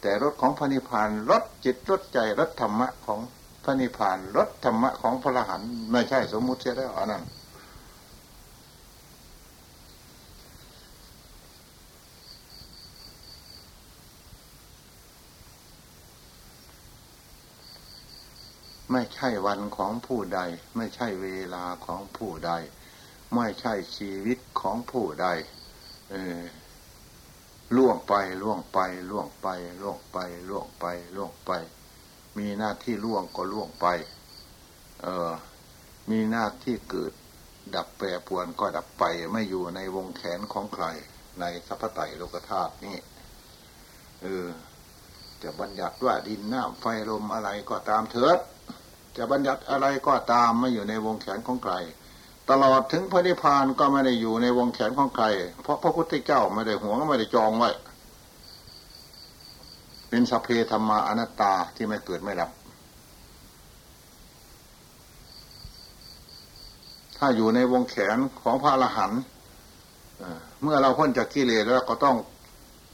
แต่รถของพระนิพพานรถจิตรถใจรถธรรมะของพระนิพพานรถธรรมะของพระอรหันต์ไม่ใช่สมมุติเสียแล้วอันนั้นไม่ใช่วันของผู้ใด ไม่ใช่เวลาของผู้ใด ไม่ใช่ชีวิตของผู้ใด เออ ล่วงไปล่วงไปล่วงไปล่วงไปล่วงไปล่วงไป มีหน้าที่ล่วงก็ล่วงไป เออมีหน้าที่เกิด ดับแปรปวนก็ดับไป ไม่อยู่ในวงแขนของใคร ในสัพพไตโลกธาตุนี่เออจะบัญญัติว่าดินน้ำไฟลมอะไรก็ตามเถิด จะบัญญัติอะไรก็ตามไม่อยู่ในวงแขนของใคร ตลอดถึงพระนิพพานก็ไม่ได้อยู่ในวงแขนของใคร เพราะพระพุทธเจ้าไม่ได้หวงไม่ได้จองไว้ เป็นสัพเพธรรมาอนัตตาที่ไม่เกิดไม่ดับ ถ้าอยู่ในวงแขนของพระอรหันต์เมื่อเราพ้นจากกิเลสแล้วก็ต้อง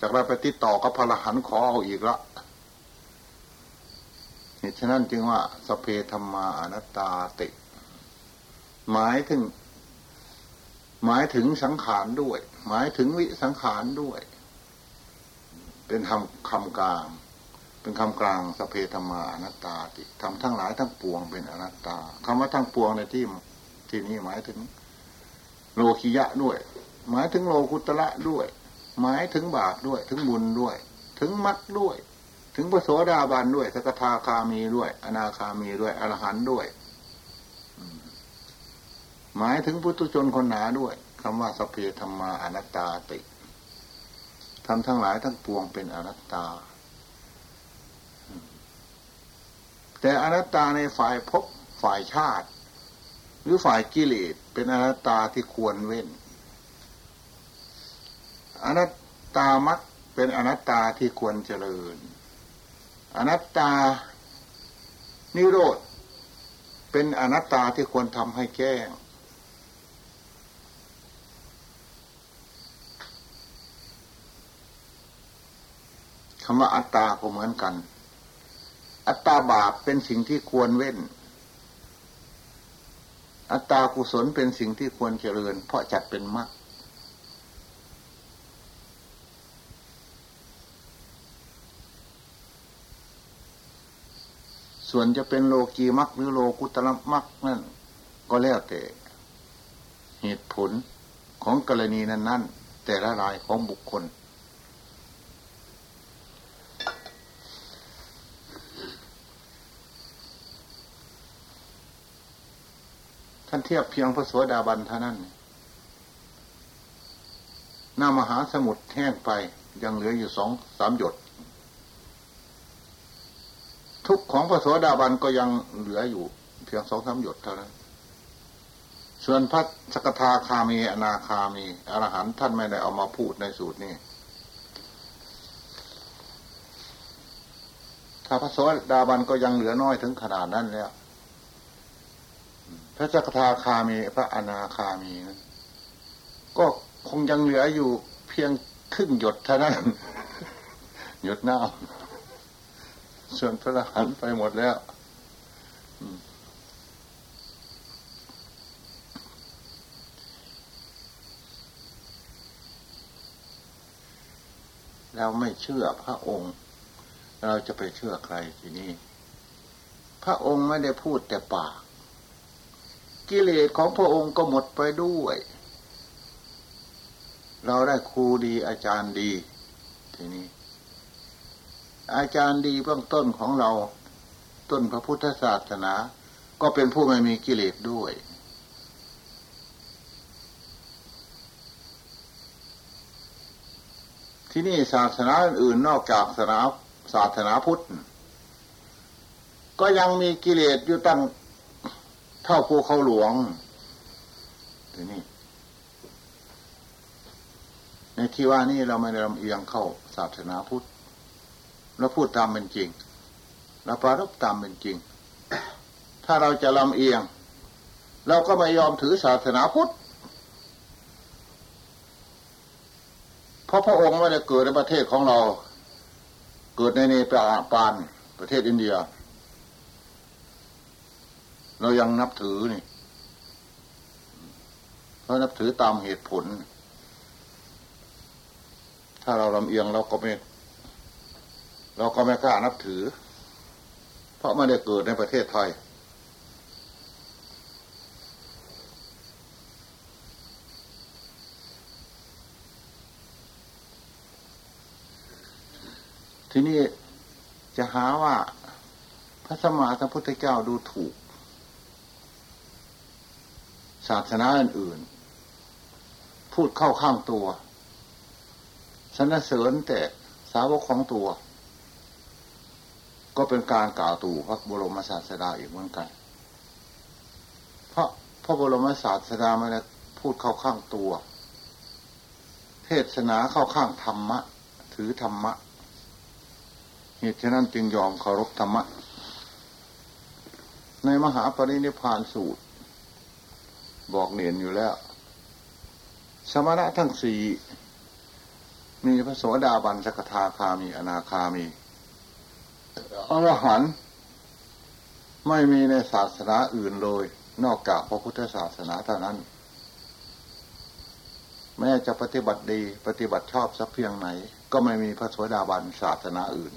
จากเราไปติดต่อกับพระอรหันต์ขอเอาอีกละเหตุฉะนั้นจึงว่าสเพธรรมาอนัตตาติ หมายถึง หมายถึงสังขารด้วย หมายถึงวิสังขารด้วย เป็นคำคำกลาง เป็นคำกลางสเพธรรมาอนัตตาติทำทั้งหลายทั้งปวงเป็นอนัตตาคำว่าทั้งปวงในที่ที่นี้หมายถึง โลคิยะด้วย หมายถึงโลกุตระด้วย หมายถึงบาปด้วย ถึงบุญด้วย ถึงมัดด้วย ถึงพระโสดาบันด้วยสกทาคามีด้วย อนาคามีด้วยอรหันด้วย หมายถึงพุทธชนคนหนาด้วยคำว่าสเพธรรมาอนัตตาติทำทั้งหลายทั้งปวงเป็นอนัตตา แต่อนัตตาในฝ่ายภพฝ่ายชาติ หรือฝ่ายกิเลสเป็นอนัตตาที่ควรเว้น อนัตตามักเป็นอนัตตาที่ควรเจริญ อนัตตานิโรธเป็นอนัตตาที่ควรทำให้แก้ง คำว่าอัตตาก็เหมือนกัน อัตตาบาปเป็นสิ่งที่ควรเว้น อัตตากุศลเป็นสิ่งที่ควรเจริญ เพราะจัดเป็นมรรคส่วนจะเป็นโลกีมักหรือโลกุตละมักนั่นก็แล้วแต่ เหตุผลของกรณีนั้นนั่นแต่ละรายของบุคคล ท่านเทียบเพียงพระสวสดาบันเท่านั้นหน้ามหาสมุทรแห้งไปยังเหลืออยู่สองสามหยด ทุกของพระโสดาบันก็ยังเหลืออยู่ เพียงสองสามหยดเท่านั้น ส่วนพระสกทาคามีอนาคามีอรหันท่านไม่ได้เอามาพูดในสูตรนี้ถ้าพระโสดาบันก็ยังเหลือน้อยถึงขนาดนั้นแล้ว พระสกทาคามี พระอนาคามีนั้นก็คงยังเหลืออยู่เพียงครึ่งหยดเท่านั้น หยดน้ำส่วนพระอรหันต์ไปหมดแล้วเราไม่เชื่อพระองค์ เราจะไปเชื่อใครทีนี้ พระองค์ไม่ได้พูดแต่ปาก กิเลสของพระองค์ก็หมดไปด้วย เราได้ครูดีอาจารย์ดี ทีนี้ อาจารย์ดีเบื้องต้นของเราต้นพระพุทธศาสนา ก็เป็นผู้ไม่มีกิเลสด้วยที่นี่ศาสนาอื่นนอกจากศาสนาศาสนาพุทธ ก็ยังมีกิเลสอยู่ตั้ง เท่าภูเขาหลวงทีนี่ในที่ว่านี่เราไม่ได้ลำเอียงเข้าศาสนาพุทธเราพูดตามเป็นจริงเราปรารบตามเป็นจริง ถ้าเราจะลำเอียง เราก็ไม่ยอมถือศาสนาพุทธเพราะพระองค์ไม่ได้เกิดในประเทศของเรา เกิดในเนปาปานประเทศอินเดีย เรายังนับถือนี่เพราะนับถือตามเหตุผล ถ้าเราลำเอียงเราก็ไม่ เราก็ไม่กล้านับถือ เพราะไม่ได้เกิดในประเทศไทย ทีนี้จะหาว่าพระสมมาสัมพุทธเจ้าดูถูก ศาสนาอื่นๆ พูดเข้าข้างตัวสนเสริญแต่สาวกของตัว ก็เป็นการกล่าวตู่พระบรมศาสดาอีกเหมือนกัน เพราะพระบรมศาสดาไม่ได้พูดเข้าข้างตัว เทศนาเข้าข้างธรรมะ ถือธรรมะเหตุฉะนั้นจึงยอมเคารพธรรมะ ในมหาปรินิพานสูตร บอกเนียนอยู่แล้ว สมณะทั้งสี่มีพระโสดาบันสกทาคามีอนาคามีอรหันต์ไม่มีในศาสนาอื่นเลย นอกจากพระพุทธศาสนาเท่านั้น แม้จะปฏิบัติดีปฏิบัติชอบสักเพียงไหน ก็ไม่มีพระโสดาบันศาสนาอื่น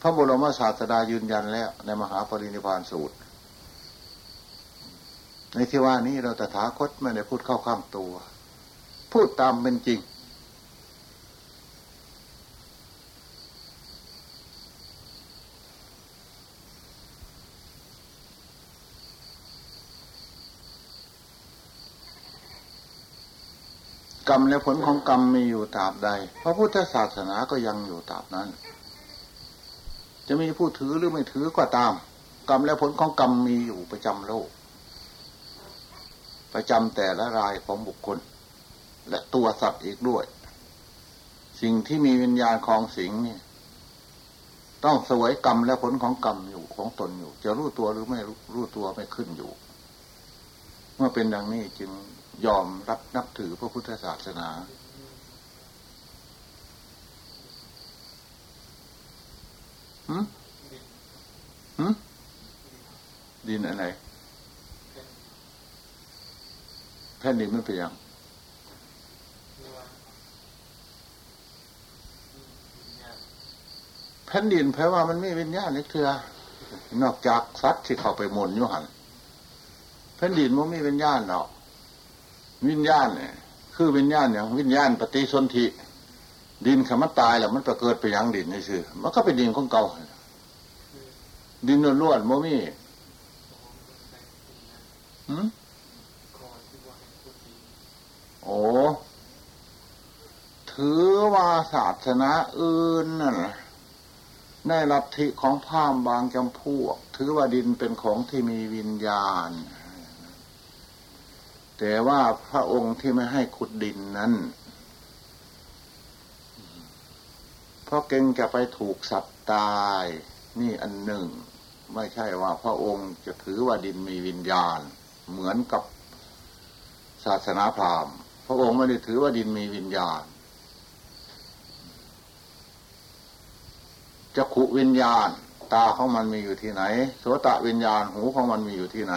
พระบรมศาสดายืนยันแล้วในมหาปรินิพานสูตร ในที่ว่านี้เราตถาคตไม่ได้พูดเข้าข้างตัว พูดตามเป็นจริง กรรมและผลของกรรมมีอยู่ตราบใด พระพุทธศาสนาก็ยังอยู่ตราบนั้น จะมีผู้ถือหรือไม่ถือก็ตาม กรรมและผลของกรรมมีอยู่ประจำโลก ประจำแต่ละรายของบุคคล และตัวสัตว์อีกด้วย สิ่งที่มีวิญญาณของสิงนี่ต้องสวยกรรมและผลของกรรมอยู่ของตนอยู่ จะรู้ตัวหรือไม่รู้ตัวไม่ขึ้นอยู่ เมื่อเป็นดังนี้จึงยอมรับนับถือพระพุทธศาสนา หืมหืมดินอะไร แผ่นดินมันเป็นยังแผ่นดินแปลว่ามันไม่วิญญาณเล็กเถือนอกจากสัตว์ที่เข้าไปมนยุหันแผ่นดินมันไม่วิญญาณหรอก วิญญาณเนี่ยคือวิญญาณอย่างวิญญาณปฏิสนธิดินคำมันตายแล้วมันไปเกิดไปยังดินนี่คือมันก็เป็นดินของเก่าดินล้วนๆโมมี่ โอ้ถือว่าศาสนาอื่นนั่นในลัทธิของพามบางจำพวก ถือว่าดินเป็นของที่มีวิญญาณ แต่ว่าพระองค์ที่ไม่ให้ขุดดินนั้นเพราะเก่งจะไปถูกสัตว์ตาย นี่อันหนึ่ง ไม่ใช่ว่าพระองค์จะถือว่าดินมีวิญญาณ เหมือนกับศาสนาพราหมณ์ ระองค์ไม่ได้ถือว่าดินมีวิญญาณจะขุวิญญาณ ตาของมันมีอยู่ที่ไหนโสตะวิญญาณหูของมันมีอยู่ที่ไหน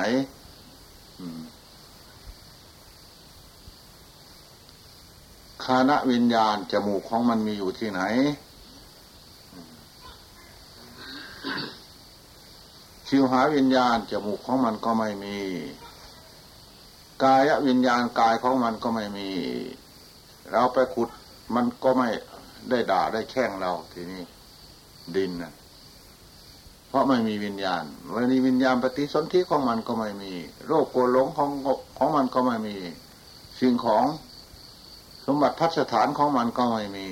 คานะวิญญาณจมูกของมันมีอยู่ที่ไหนชิวหาวิญญาณจมูกของมันก็ไม่มี กายวิญญาณกายของมันก็ไม่มี เราไปขุดมันก็ไม่ได้ด่าได้แช่งเราทีนี้ดินนะเพราะไม่มีวิญญาณวันนี้วิญญาณปฏิสนธิของมันก็ไม่มี โรคโกรหลงของของมันก็ไม่มี สิ่งของสมบัติพัสถานของมันก็ไม่มี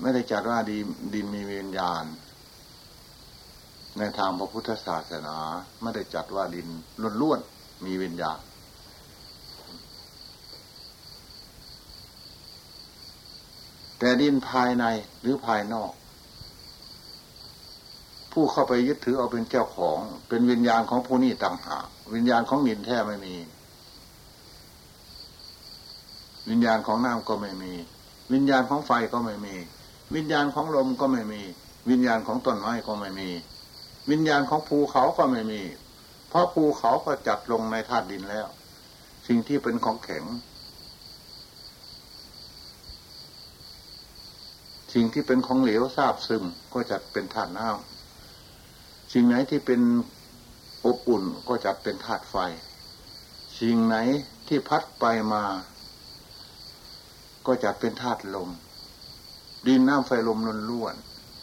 ไม่ได้จัดว่าดีดินมีวิญญาณ ในทางพระพุทธศาสนา ไม่ได้จัดว่าดินล้วนๆมีวิญญาณ แต่ดินภายในหรือภายนอก ผู้เข้าไปยึดถือเอาเป็นเจ้าของ เป็นวิญญาณของผู้นี้ต่างหากวิญญาณของดินแท้ไม่มี วิญญาณของน้ำก็ไม่มี วิญญาณของไฟก็ไม่มี วิญญาณของลมก็ไม่มี วิญญาณของต้นไม้ก็ไม่มี วิญญาณของภูเขาก็ไม่มี เพราะภูเขาก็จัดลงในธาตุดินแล้ว สิ่งที่เป็นของแข็ง สิ่งที่เป็นของเหลวทราบซึมก็จัดเป็นธาตุน้ำสิ่งไหนที่เป็นอบอุ่นก็จัดเป็นธาตุไฟ สิ่งไหนที่พัดไปมา ก็จัดเป็นธาตุลม ดินน้ำไฟลมล้วน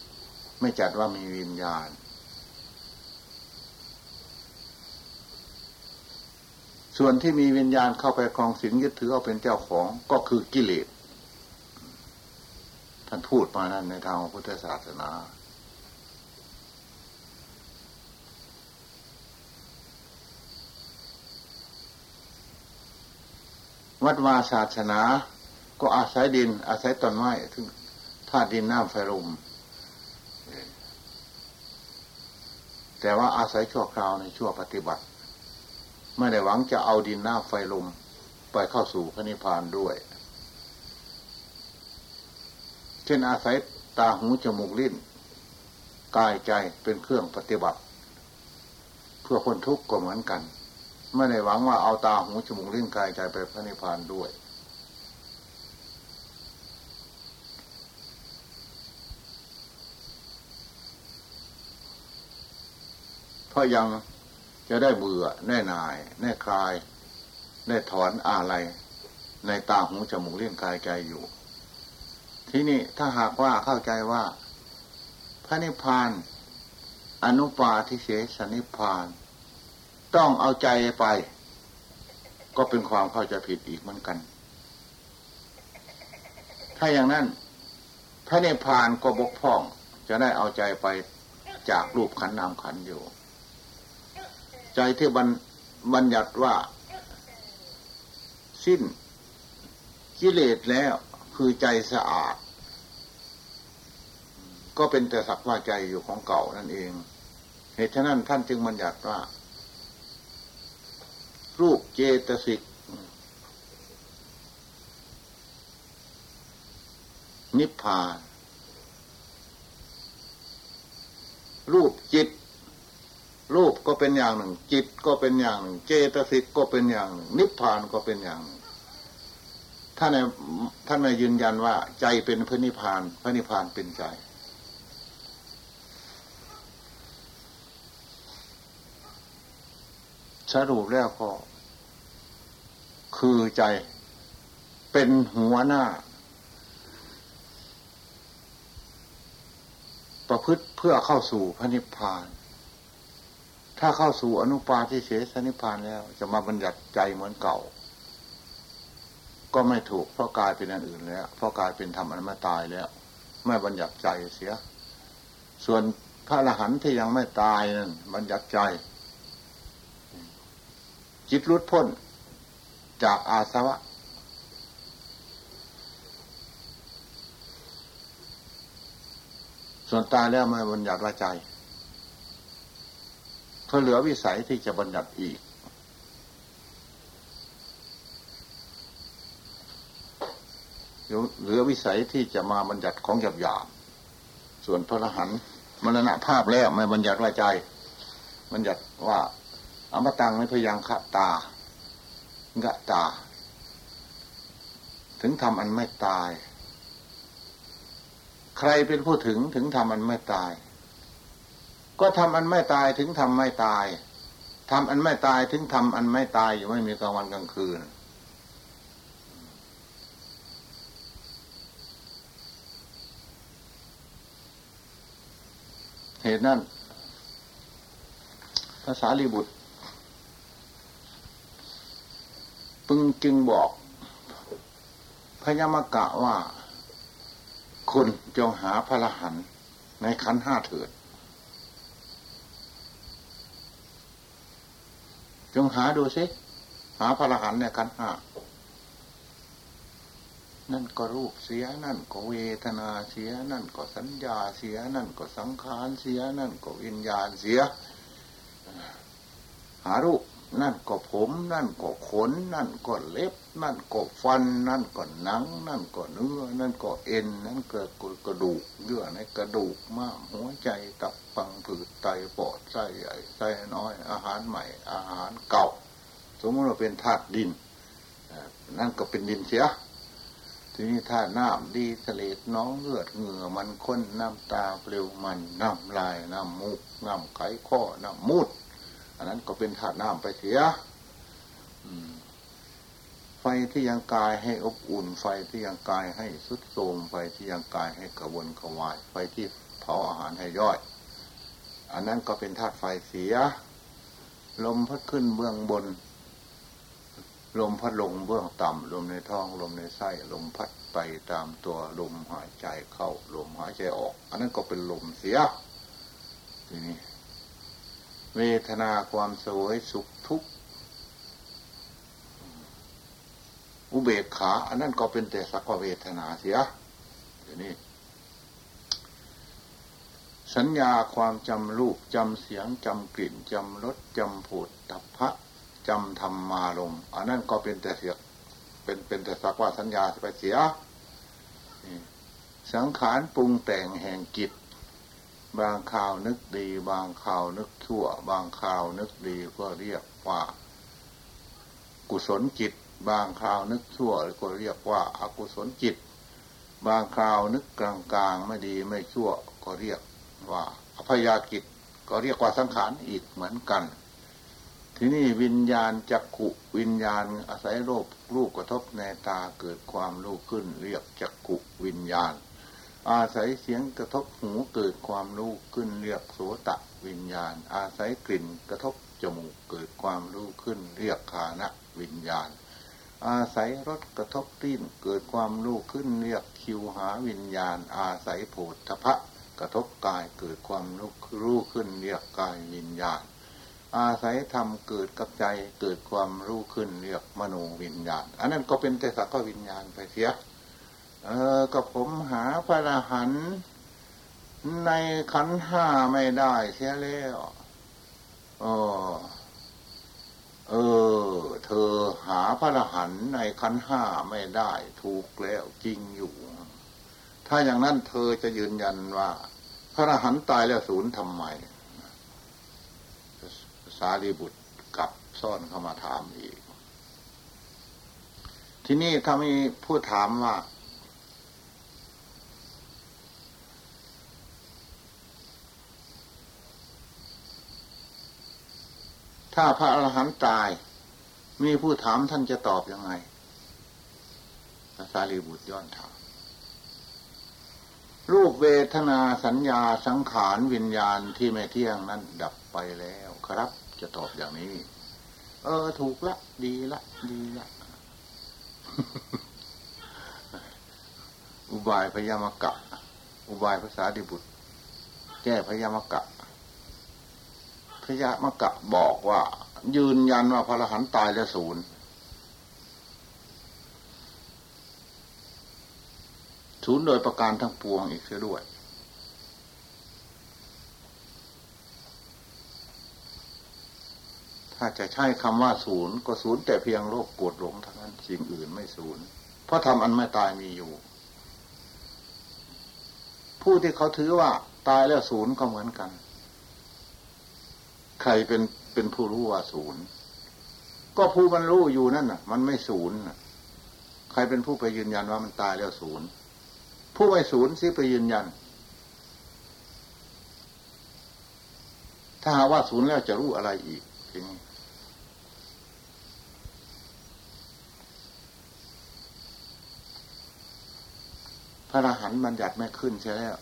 ๆไม่จัดว่ามีวิญญาณ ส่วนที่มีวิญญาณเข้าไปครองสิงยึดถือเอาเป็นเจ้าของก็คือกิเลส ท่านพูดมานั้นในทางพุทธศาสนา วัดวาศาสนา ก็อาศัยดิน อาศัยต้นไม้ถึงธาตุดินน้ำไฟลมแต่ว่าอาศัยชั่วคราวในชั่วปฏิบัติ ไม่ได้หวังจะเอาดินน้ำไฟลมไปเข้าสู่พระนิพพานด้วย เช่นอาศัยตาหูจมูกลิ้นกายใจเป็นเครื่องปฏิบัติ เพื่อคนทุกข์ก็เหมือนกัน ไม่ได้หวังว่าเอาตาหูจมูกลิ้นกายใจไปพระนิพพานด้วย เพราะยังจะได้เบื่อแน่นาย แน่คลาย ได้ถอนอะไร ในตาหูจมูกเลี้ยงกายใจอยู่ ที่นี่ถ้าหากว่าเข้าใจว่า พระนิพพาน อนุปาทิเสสนิพพาน ต้องเอาใจไป ก็เป็นความเข้าใจผิดอีกเหมือนกัน ถ้าอย่างนั้น พระเนพานก็บกพร่อง จะได้เอาใจไปจากรูปขันนามขันอยู่ ใจที่บัญบัญญัติว่า สิ้นกิเลสแล้ว คือใจสะอาด ก็เป็นแต่สักว่าใจอยู่ของเก่านั่นเอง เหตุฉะนั้นท่านจึงบัญญัติว่า รูปเจตสิก นิพพาน รูปจิต รูปก็เป็นอย่างหนึ่ง จิตก็เป็นอย่างหนึ่ง เจตสิกก็เป็นอย่างหนึ่ง นิพพานก็เป็นอย่างหนึ่ง ท่านท่านมายืนยันว่า ใจเป็นพระนิพพาน พระนิพพานเป็นใจ สรุปแล้วก็ คือใจเป็นหัวหน้า ประพฤติเพื่อเข้าสู่พระนิพพาน ถ้าเข้าสู่อนุปาทิเสสนิพพานแล้ว จะมาบัญญัติใจเหมือนเก่า ก็ไม่ถูกเพราะกายเป็นอันอื่นแล้ว เพราะกายเป็นธรรมอันไม่ตายแล้วไม่บัญญัติใจเสีย ส่วนพระอรหันต์ที่ยังไม่ตายนั้นบัญญัติใจ จิตรุดพ้นจากอาสวะ ส่วนตายแล้วไม่บัญญัติละใจเพราะเหลือวิสัยที่จะบัญญัติอีก เหลือวิสัยที่จะมาบัญญัติของหยาบหยาบส่วนพระรหันมรณะภาพแล้วไม่บัญญัติละใจ บัญญัติว่าอมตังไม่พยังขะตากะตา ถึงทำอันไม่ตาย ใครเป็นผู้ถึงถึงทำอันไม่ตาย ก็ทำอันไม่ตายถึงทำไม่ตายทำอันไม่ตายถึงทำอันไม่ตายอยู่ไม่มีกลางวันกลางคืน เหตุนั้นภาษาลีบุตร ปึงจึงบอกพญามกะว่าคุณจงหาพระรหันในขันห้าเถิด จงหาดูสิหาพระรหันในขันห้า นั่นก็รูปเสีย นั่นก็เวทนาเสีย นั่นก็สัญญาเสีย นั่นก็สังขารเสีย นั่นก็วิญญาณเสีย หารูป นั่นก็ผม นั่นก็ขน นั่นก็เล็บ นั่นก็ฟัน นั่นก็หนัง นั่นก็เนื้อ นั่นก็เอ็น นั่นก็กระดูกเยื่อในกระดูกม้ามหัวใจตับฟังผืดไตปอดไส้ใหญ่ไส้น้อย อาหารใหม่ อาหารเก่า สมมติว่าเป็นธาตุดินนั่นก็เป็นดินเสีย ทีนี้ถ้าน้ำดีเสลดน้องเลือดเหงื่อมันข้นน้ำตาเปลวมันน้ำลายน้ำมูกน้ำไขข้อน้ำมูด อันนั้นก็เป็นธาตุน้ำไปเสียไฟที่ยังกายให้อบอุ่น ไฟที่ยังกายให้สุดโทมไฟที่ยังกายให้กระวนกระวาย ไฟที่เผาอาหารให้ย่อย อันนั้นก็เป็นธาตุไฟเสีย ลมพัดขึ้นเบื้องบน ลมพัดลงเบื้องต่ำลมในท้องลมในไส้ลมพัดไปตามตัวลมหายใจเข้า ลมหายใจออก อันนั้นก็เป็นลมเสียทีนี้ เวทนาความสวยสุขทุกข์อุเบกขา อันนั้นก็เป็นแต่สักว่าเวทนาเสียเดี๋ยวนี้สัญญาความจำรูปจำเสียงจำกลิ่นจำรสจำผดตับพระ จำธรรมารมอันนั้นก็เป็นแต่เสียเป็นเป็นแต่สักว่าสัญญาไปเสียสังขารปรุงแต่งแห่งกิจบางข่าวนึกดี บางข่าวนึกชั่ว บางข่าวนึกดีก็เรียกว่า กุศลจิต บางข่าวนึกชั่วก็เรียกว่าอากุศลจิต บางข่าวนึกกลางกลางไม่ดีไม่ชั่วก็เรียกว่าอภยากิจก็เรียกว่าสังขารอีกเหมือนกัน ทีนี้วิญญาณจักขุวิญญาณอาศัยโรครูปกระทบในตาเกิดความรู้ขึ้น เรียกจักขุวิญญาณ อาศัยเสียงกระทบหูเกิดความรู้ขึ้น เรียกโสตะวิญญาณ อาศัยกลิ่นกระทบจมูกเกิดความรู้ขึ้น เรียกคานะวิญญาณ อาศัยรสกระทบติ้นเกิดความรู้ขึ้น เรียกคิวหาวิญญาณ อาศัยโผฏฐพะกระทบกายเกิดความรู้รู้ขึ้น เรียกกายวิญญาณ อาศัยธรรมเกิดกับใจเกิดความรู้ขึ้นเรียกมโนวิญญาณ อันนั้นก็เป็นแต่สักวิญญาณไปเสีย เออกับผมหาพระอรหันต์ในขันห้าไม่ได้เสียแล้วเออเออ เธอหาพระอรหันต์ในขันห้าไม่ได้ถูกแล้วจริงอยู่ ถ้าอย่างนั้นเธอจะยืนยันว่า พระอรหันต์ตายแล้วศูนย์ทำไม สารีบุตรกับซ่อนเข้ามาถามอีก ที่นี่ถ้ามีผู้ถามว่า ถ้าพระอรหันต์ตาย มีผู้ถามท่านจะตอบยังไงพระสารีบุตรย้อนถามรูปเวทนาสัญญาสังขารวิญญาณที่ไม่เที่ยงนั้นดับไปแล้วครับ จะตอบอย่างนี้ เออ ถูกละ ดีละ ดีละ อุบายพยามกะ อุบายภาษาดิบุตร แก้พยามกะพยามกะบอกว่า ยืนยันว่าพระรหันต์ตายแล้วศูนย์ศูนย์โดยประการทั้งปวงอีกเสียด้วย ถ้าจะใช้คำว่าศูนย์ก็ศูนย์แต่เพียงโลกโกรธหลงเท่านั้นสิ่งอื่นไม่ศูนย์เพราะทำอันไม่ตายมีอยู่ ผู้ที่เขาถือว่าตายแล้วศูนย์ก็เหมือนกัน ใครเป็นเป็นผู้รู้ว่าศูนย์ก็ผู้มันรู้อยู่นั่นน่ะ มันไม่ศูนย์ใครเป็นผู้ไปยืนยันว่ามันตายแล้วศูนย์ผู้ไม่ศูนย์ซิไปยืนยัน ถ้าหาว่าศูนย์แล้วจะรู้อะไรอีกทีนี้ พระอรหันต์บัญญัติไม่ขึ้นใช่แล้ว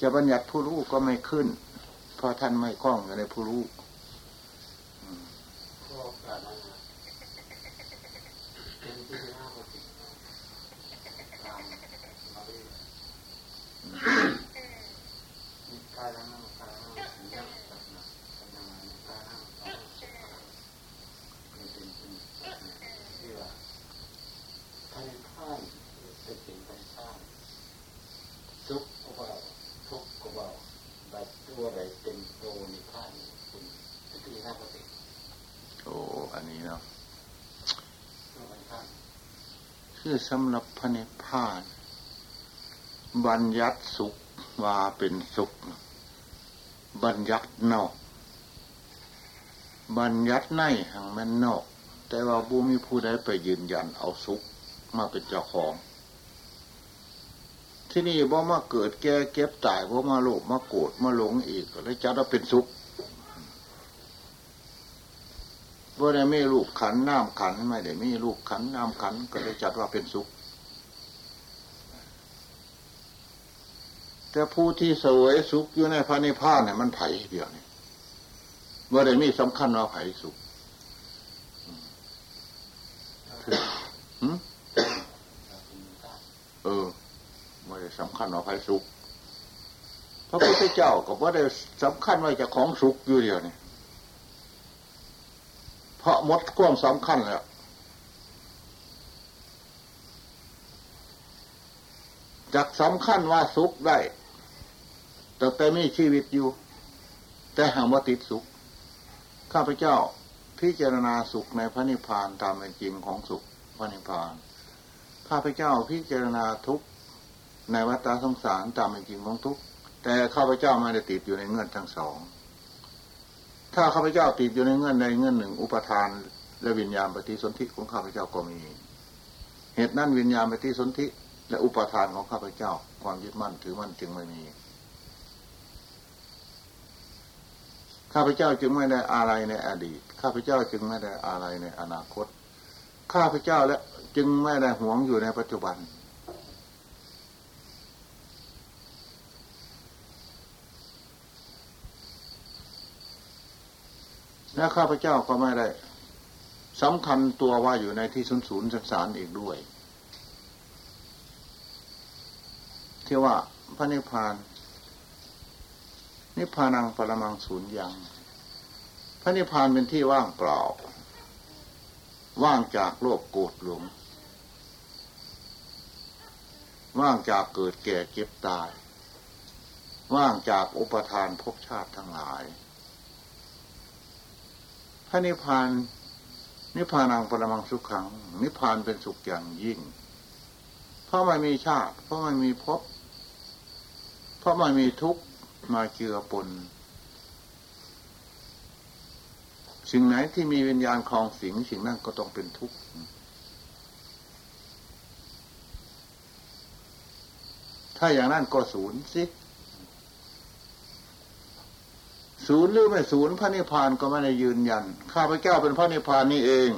จะบัญญัติผู้รู้ก็ไม่ขึ้น เพราะท่านไม่คล้องอยู่ในผู้รู้โอ้ อันนี้เนาะ คือสำหรับพระนิพพานบัญญัติสุขว่าเป็นสุข บัญญัตินอก บัญญัติในหังมันนอก แต่ว่าบูมีผู้ใดไปยืนยันเอาสุขมาเป็นเจ้าของ ที่นี่บ่มาเกิดแก่เก็บตายบ่มาโลภมาโกรธมาหลงอีกแล้วจัดว่าเป็นสุข บ่ได้ไม่ลูกขันน้ำขันไม่ได้ไม่ลูกขันน้ำขันก็เลยจัดว่าเป็นสุข แต่ผู้ที่สวยสุขอยู่ในพระนิพพานเนี่ยมันไผ่เดียวนี่ว่าได้มีสำคัญว่าไผ่สุขเออว่าได้สำคัญว่าไผ่สุขพระพุทธเจ้าก็ว่าได้สำคัญว่าจะของสุขอยู่เดียวนี่ เพราะมดควมสำคัญแล้วจากสำคัญว่าสุขได้ แต่แต่มีชีวิตอยู่ แต่หาว่าติดสุข ข้าพเจ้าพิจารณาสุขในพระนิพพานตามเป็นจริงของสุขพระนิพพาน ข้าพเจ้าพิจารณาทุกในวัฏสงสารตามเป็นจริงของทุกแต่ข้าพเจ้าไม่ได้ติดอยู่ในเงื่อนทั้งสอง ถ้าข้าพเจ้าติดอยู่ในเงื่อนใดเงื่อนหนึ่ง อุปทานและวิญญาณปฏิสนธิของข้าพเจ้าก็มี เหตุนั้นวิญญาณปฏิสนธิและอุปทานของข้าพเจ้า ความยึดมั่นถือมั่นจึงไม่มีข้าพเจ้าจึงไม่ได้อะไรในอดีต ข้าพเจ้าจึงไม่ได้อะไรในอนาคต ข้าพเจ้าและจึงไม่ได้หวงอยู่ในปัจจุบัน และข้าพเจ้าก็ไม่ได้สำคัญตัวว่าอยู่ในที่ศูนย์ศูนย์สังสารอีกด้วย ที่ว่าพระนิพพาน นิพพานังปรมังศูนย์ยัง พระนิพพานเป็นที่ว่างเปล่า ว่างจากโลกโกรธหลงว่างจากเกิดแก่เก็บตาย ว่างจากอุปทานภพชาติทั้งหลาย พระนิพพานนิพพานังปรมังสุขขัง นิพพานเป็นสุขอย่างยิ่ง เพราะไม่มีชาติ เพราะไม่มีภพเพราะไม่มีทุกข์มาเจือปนสิ่งไหนที่มีวิญญาณคลองสิงสิ่งนั้นก็ต้องเป็นทุกข์ถ้าอย่างนั้นก็ศูนย์สิ ศูนย์หรือไม่ศูนย์พระนิพพานก็ไม่ได้ยืนยัน ข้าพเจ้าเป็นพระนิพพานนี่เอง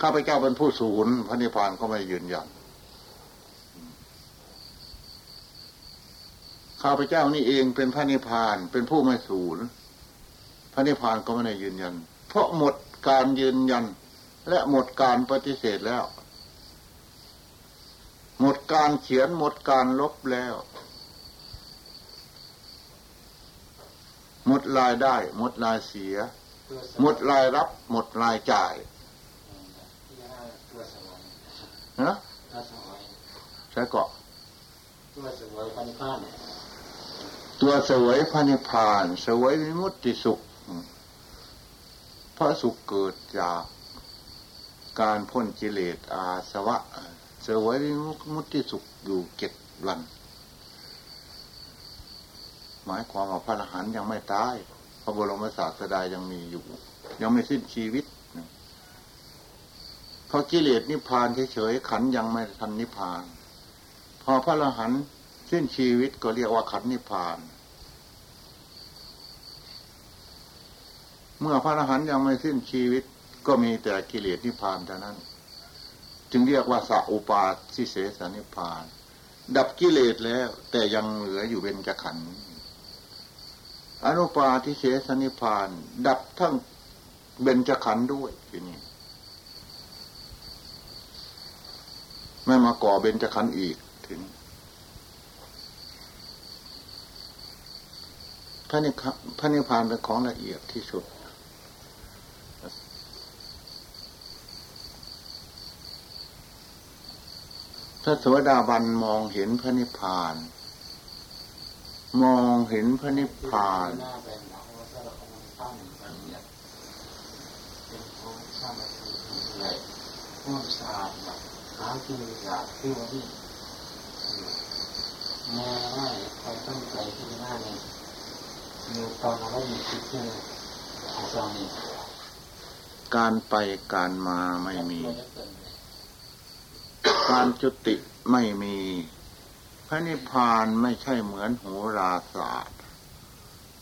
ข้าพเจ้าเป็นผู้ศูนย์พระนิพพานก็ไม่ยืนยัน ข้าพเจ้านี่เองเป็นพระนิพพานเป็นผู้ไม่ศูนย์พระนิพพานก็ไม่ได้ยืนยัน เพราะหมดการยืนยัน และหมดการปฏิเสธแล้ว หมดการเขียนหมดการลบแล้ว หมดรายได้ หมดรายเสีย หมดรายรับ หมดรายจ่ายนะใช่เกาะตัวเสวยพันิพานตัวเสวยพันิพานเสวยวิมุตติสุข พระสุขเกิดจากการพ้นกิเลสอาสวะเสวยวิมุตติสุขอยู่เจ็ดวัน หมายความว่าพระอรหันต์ยังไม่ตาย พระบรมศาสดายังมีอยู่ ยังไม่สิ้นชีวิตเพราะกิเลสนิพพานเฉยๆขันยังไม่ทันนิพพาน พอพระอรหันต์สิ้นชีวิตก็เรียกว่าขันนิพพาน เมื่อพระอรหันต์ยังไม่สิ้นชีวิต ก็มีแต่กิเลสนิพพานเท่านั้น จึงเรียกว่าสัอุปาสิเสสนิพพาน ดับกิเลสแล้วแต่ยังเหลืออยู่เป็นจะขันธ์ อนุปาทิเสสนิพาน ดับทั้งเบญจขันธ์ด้วยทีนี้ไม่มาก่อเบญจขันธ์อีกถึงพระนิพระนิพานเป็นของละเอียดที่สุด พระสวสดาบันมองเห็นพระนิพพาน มองเห็นพระนิพพานเป็นของสร้างมาทีใหญ่ความสะอาดหาที่สะอาดคือว่าที่แม่ว่าคอยตั้งใจที่หน้าเนี่ยอยู่ตอนเราอยู่ที่เพื่อนของเรานี่การไปการมาไม่มี การจุติไม่มี พระนิพพานไม่ใช่เหมือนโหราศาสตร์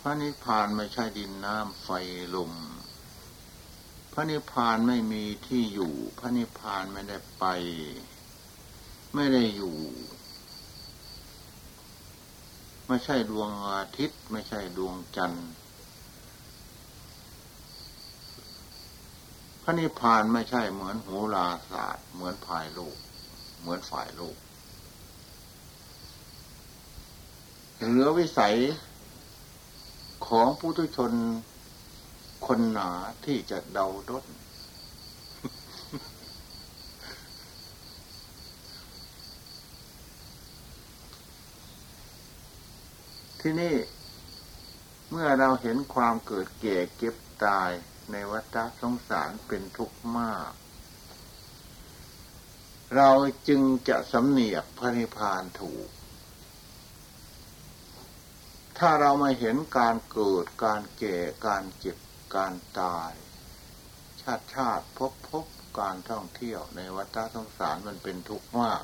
พระนิพพานไม่ใช่ดินน้ำไฟลม พระนิพพานไม่มีที่อยู่ พระนิพพานไม่ได้ไป ไม่ได้อยู่ ไม่ใช่ดวงอาทิตย์ ไม่ใช่ดวงจันทร์ พระนิพพานไม่ใช่เหมือนโหราศาสตร์ เหมือนภายโลก เหมือนฝ่ายโลก เหลือวิสัยของผู้ทุชนคนหนาที่จะเดาด้นที่นี่เมื่อเราเห็นความเกิดแก่เก็บตายในวัฏสงสารเป็นทุกข์มาก เราจึงจะสำเนียกพระนิพพานถูก ถ้าเราไม่เห็นการเกิด การแก่ การเจ็บ การตาย ชาติชาติพบพบการท่องเที่ยวในวัฏสงสารมันเป็นทุกข์มาก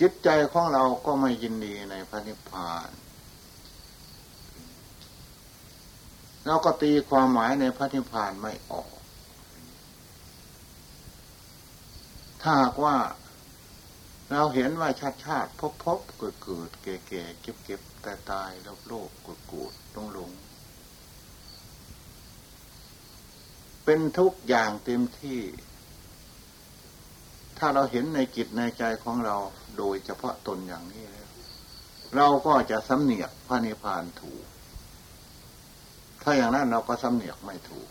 จิตใจของเราก็ไม่ยินดีในพระนิพพานเราก็ตีความหมายในพระนิพพานไม่ออก ถ้าหากว่า เราเห็นว่าชาติชาติพบพบเกิดเกิดแก่แก่เก็บเก็บตายตายโลภโลภกดกูดลงหลงเป็นทุกอย่างเต็มที่ ถ้าเราเห็นในจิตในใจของเราโดยเฉพาะตนอย่างนี้แล้วเราก็จะสำเนียกพระนิพพานถูก ถ้าอย่างนั้นเราก็สำเนียกไม่ถูก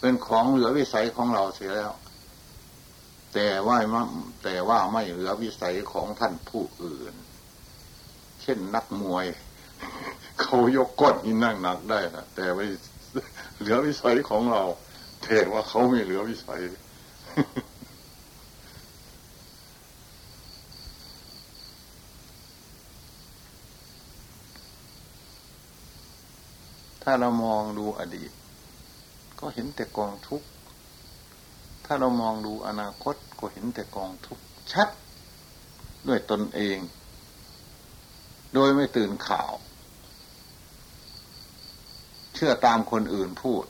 เป็นของเหลือวิสัยของเราเสียแล้ว แต่ว่าไม่แต่ว่าไม่เหลือวิสัยของท่านผู้อื่น เช่นนักมวย เขายกก้อนนี่นั่งหนักได้นะแต่ไม่เหลือวิสัยของเราแต่ว่าเขาไม่เหลือวิสัยถ้าเรามองดูอดีต ก็เห็นแต่กองทุกข์ ถ้าเรามองดูอนาคตก็เห็นแต่กองทุกข์ชัด ด้วยตนเอง โดยไม่ตื่นข่าว เชื่อตามคนอื่นพูด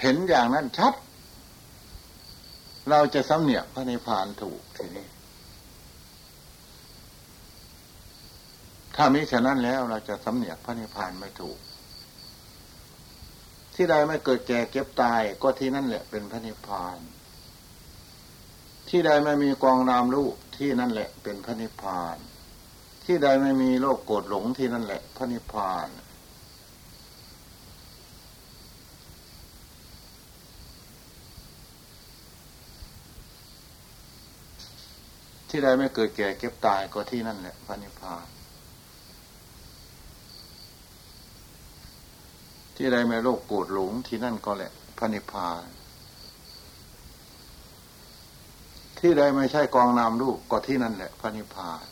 เห็นอย่างนั้นชัด เราจะสำเนียกพระนิพพานถูกทีนี้ถ้ามิฉะนั้นแล้วเราจะสำเนียกพระนิพพานไม่ถูก ที่ใดไม่เกิดแก่เก็บตายก็ที่นั่นแหละเป็นพระนิพพาน ที่ใดไม่มีกองนามรูปที่นั่นแหละเป็นพระนิพพาน ที่ใดไม่มีโลกโกรธหลงที่นั่นแหละพระนิพพาน ที่ใดไม่เกิดแก่เก็บตายก็ที่นั่นแหละพระนิพพาน ที่ใดไม่โลกโกรธหลงที่นั่นก็แหละ พระนิพพาน ที่ใดไม่ใช่กองนามรูปก็ที่นั่นแหละ พระนิพพาน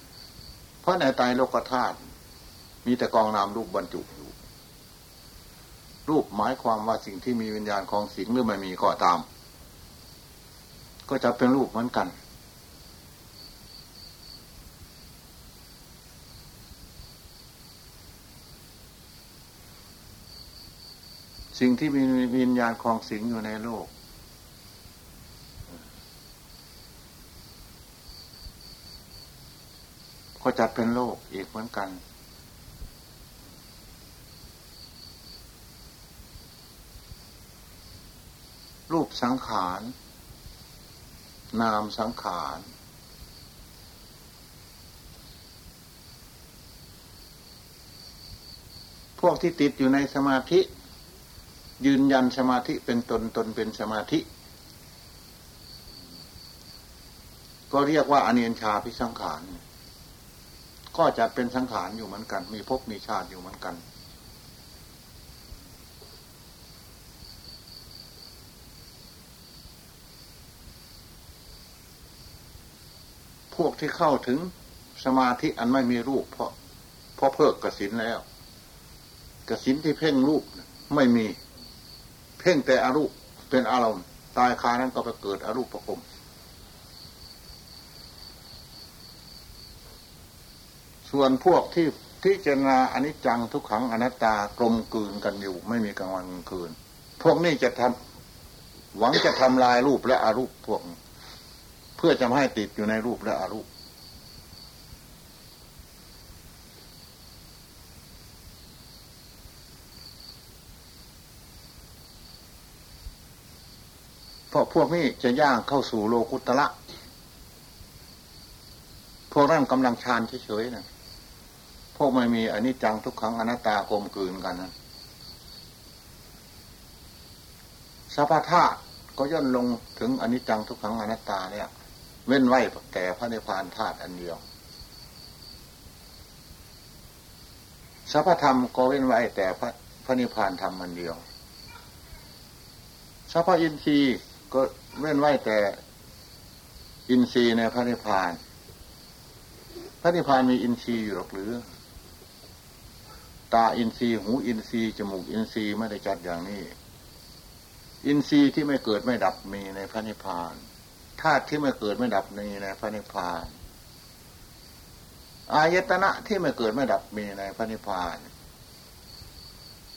เพราะในตายโลกธาตุมีแต่กองนามรูปบรรจุอยู่ รูปหมายความว่าสิ่งที่มีวิญญาณของสิ่งหรือไม่มีก็ตาม ก็จะเป็นรูปเหมือนกัน สิ่งที่มีวิญญาณของสิงอยู่ในโลก ก็จะเป็นโลกอีกเหมือนกัน รูปสังขาร นามสังขารพวกที่ติดอยู่ในสมาธิ ยืนยันสมาธิเป็นตนตนเป็นสมาธิ ก็เรียกว่าอเนียนชาพิสังขารก็จะเป็นสังขารอยู่เหมือนกัน มีภพมีชาติอยู่เหมือนกัน พวกที่เข้าถึงสมาธิอันไม่มีรูป เพราะเพราะเพิกกสินแล้วกสินที่เพ่งรูปไม่มี เพ่งแต่อรูปเป็นอารมณ์ตายคานั้นก็ไปเกิดอรูปประคมส่วนพวกที่พิจารณาอนิจจังทุกขังอนัตตากลมกลืนกันอยู่ ไม่มีกลางวันกลางคืน พวกนี้จะทำหวังจะทำลายรูปและอารูปพวก เพื่อจะไม่ให้ติดอยู่ในรูปและอารูป เพราะพวกนี้จะย่างเข้าสู่โลกุตละ พวกนั้นกำลังชานเฉยๆนะพวกไม่มีอนิจจังทุกครั้งอนัตตากลมกลืนกันนะสัพพะก็ย่นลงถึงอนิจจังทุกครั้งอนัตตาเนี่ย เว้นไว้แต่พระนิพพานธาตุอันเดียวสัพพธรรมก็เว้นไว้แต่พระพระนิพพานธรรมอันเดียวสัพพอินทรีย์ ก็เว้นไว้แต่อินทรีย์ในพระนิพพาน พระนิพพานมีอินทรีย์อยู่หรอกหรือ ตาอินทรีย์หูอินทรีย์จมูกอินทรีย์ไม่ได้จัดอย่างนี้ อินทรีย์ที่ไม่เกิดไม่ดับมีในพระนิพพานธาตุที่ไม่เกิดไม่ดับมีในพระนิพพาน อายตนะที่ไม่เกิดไม่ดับมีในพระนิพพาน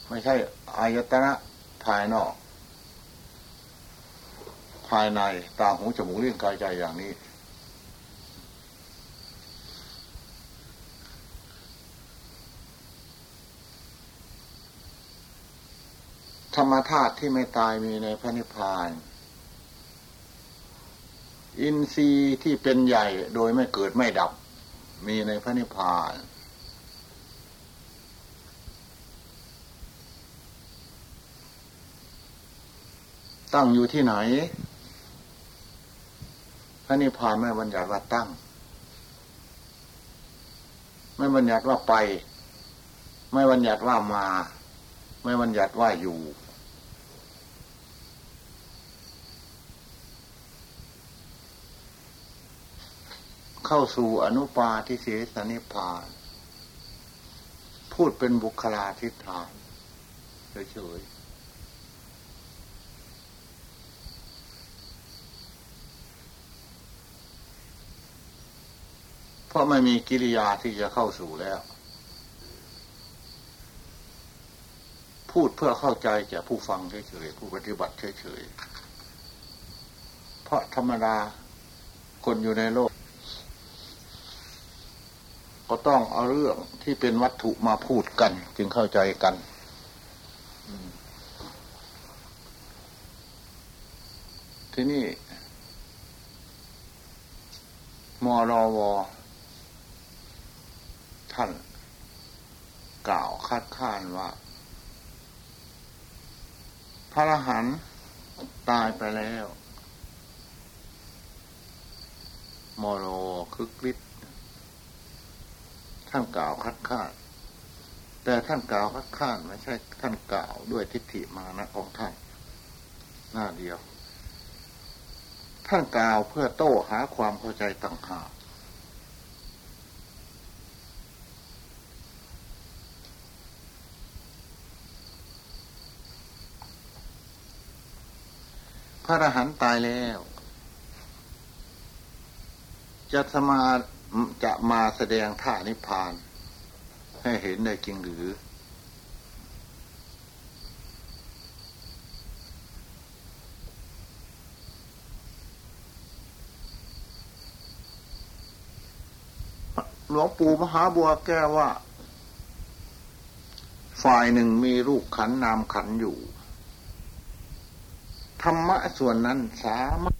ไม่ใช่อายตนะภายนอก ภายในตาหูจมูกเลี้ยงกายใจอย่างนี้ ธรรมธาตุที่ไม่ตายมีในพระนิพพาน อินทรีย์ที่เป็นใหญ่โดยไม่เกิดไม่ดับ มีในพระนิพพานตั้งอยู่ที่ไหน พระนิพพานไม่บัญญัติว่าตั้ง ไม่บัญญัติว่าไป ไม่บัญญัติว่ามา ไม่บัญญัติว่าอยู่ เข้าสู่อนุปาทิเสสนิพาน พูดเป็นบุคลาธิฐานเฉยๆ เพราะไม่มีกิริยาที่จะเข้าสู่แล้ว พูดเพื่อเข้าใจแก่ผู้ฟังเฉยๆผู้ปฏิบัติเฉยๆเพราะธรรมดาคนอยู่ในโลก ก็ต้องเอาเรื่องที่เป็นวัตถุมาพูดกัน จึงเข้าใจกันที่นี้มอรว ท่าน กล่าวคัดค้านว่า พระอรหันต์ตายไปแล้วมโรคึกฤทธิ์ท่านกล่าวคัดค้านแต่ท่านกล่าวคัดค้านไม่ใช่ ท่านกล่าวด้วยทิฏฐิมานะของท่านหน้าเดียว ท่านกล่าวเพื่อโต้หาความเข้าใจต่างหาก พระอรหันต์ตายแล้ว จะสมาจะมาแสดงท่านิพพาน ให้เห็นได้จริงหรือ หลวงปู่มหาบัวแก้ว่า ฝ่ายหนึ่งมีรูปขันนามขันอยู่ ธรรมะส่วนนั้นสามารถ